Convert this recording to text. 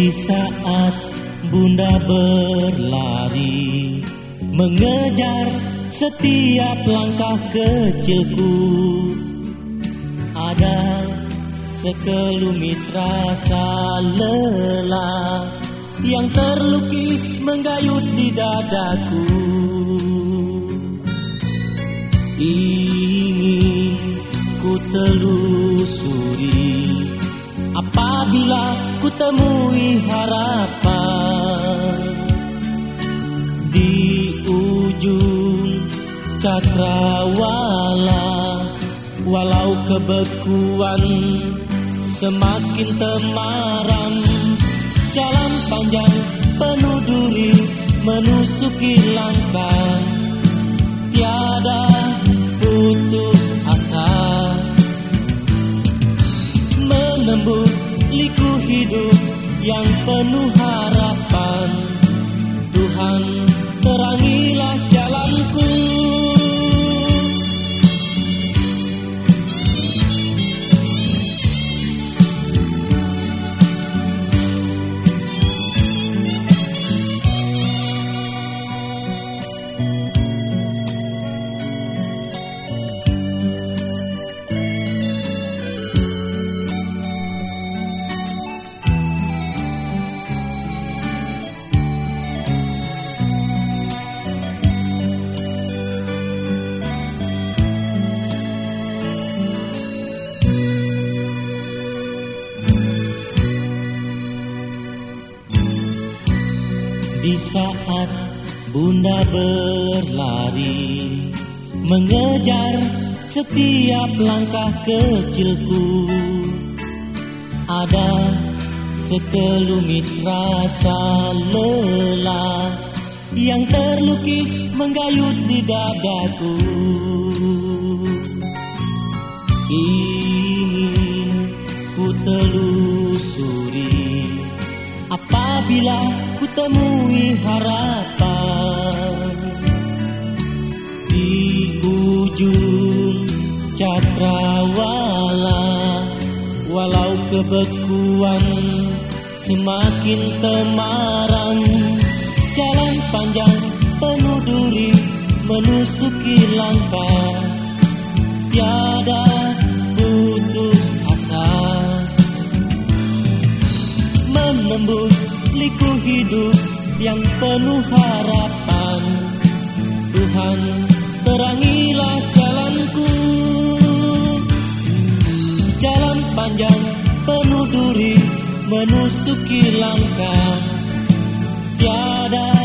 Di saat bunda berlari Mengejar setiap langkah kecilku. Ada sekelumit rasa lelah Yang terlukis menggayut di dadaku. Ingin ku telusuri apabila ku temui harapan di ujung cakrawala walau kebekuan semakin temaram jalan panjang penuh duri menusuki langkah yang penuh harapan. Tuhan terangilah jalanku Di saat bunda berlari Mengejar setiap langkah kecilku. Ada sekelumit rasa lelah Yang terlukis menggayut di dadaku. Ingin ku telusuri Apabila ku temui Di ujung cakrawala Walau kebekuan semakin temaram Jalan panjang penuh duri menusuki langkah. Tiada putus asa. Menembus liku hidup yang penuh harapan. Tuhan terangilah jalanku. Jalan panjang penuh duri menusuki langkah. Tiada